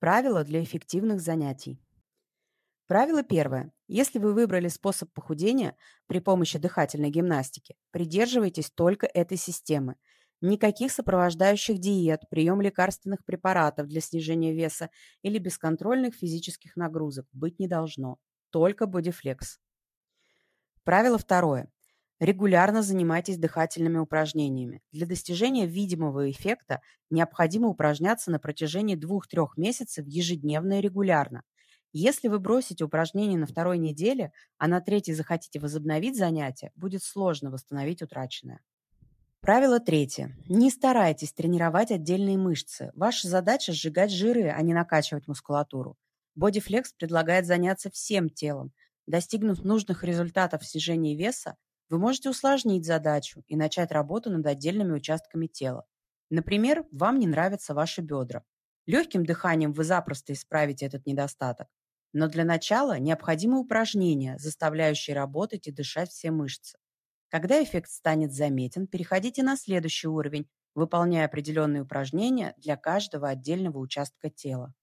Правила для эффективных занятий. Правило первое. Если вы выбрали способ похудения при помощи дыхательной гимнастики, придерживайтесь только этой системы. Никаких сопровождающих диет, прием лекарственных препаратов для снижения веса или бесконтрольных физических нагрузок быть не должно. Только бодифлекс. Правило второе. Регулярно занимайтесь дыхательными упражнениями. Для достижения видимого эффекта необходимо упражняться на протяжении 2-3 месяцев ежедневно и регулярно. Если вы бросите упражнения на второй неделе, а на третьей захотите возобновить занятия, будет сложно восстановить утраченное. Правило третье. Не старайтесь тренировать отдельные мышцы. Ваша задача – сжигать жиры, а не накачивать мускулатуру. Bodyflex предлагает заняться всем телом. Достигнув нужных результатов в снижении веса, вы можете усложнить задачу и начать работу над отдельными участками тела. Например, вам не нравятся ваши бедра. Легким дыханием вы запросто исправите этот недостаток. Но для начала необходимы упражнения, заставляющие работать и дышать все мышцы. Когда эффект станет заметен, переходите на следующий уровень, выполняя определенные упражнения для каждого отдельного участка тела.